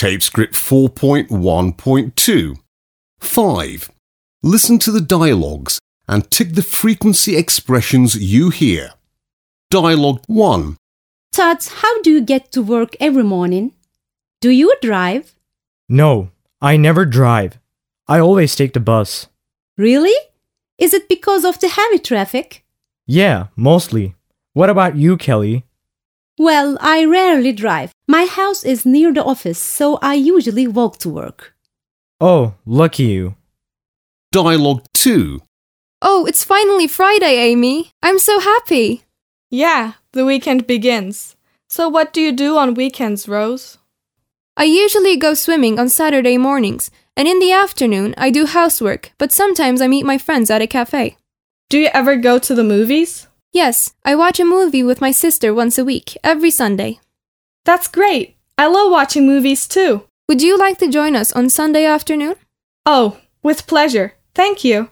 Tape script 4.1.2. 5. Listen to the dialogues and tick the frequency expressions you hear. Dialogue 1. Todd, how do you get to work every morning? Do you drive? No, I never drive. I always take the bus. Really? Is it because of the heavy traffic? Yeah, mostly. What about you, Kelly? Well, I rarely drive. My house is near the office, so I usually walk to work. Oh, lucky you. Dialogue 2. Oh, it's finally Friday, Amy. I'm so happy. Yeah, the weekend begins. So, what do you do on weekends, Rose? I usually go swimming on Saturday mornings, and in the afternoon I do housework, but sometimes I meet my friends at a cafe. Do you ever go to the movies? Yes, I watch a movie with my sister once a week, every Sunday. That's great. I love watching movies too. Would you like to join us on Sunday afternoon? Oh, with pleasure. Thank you.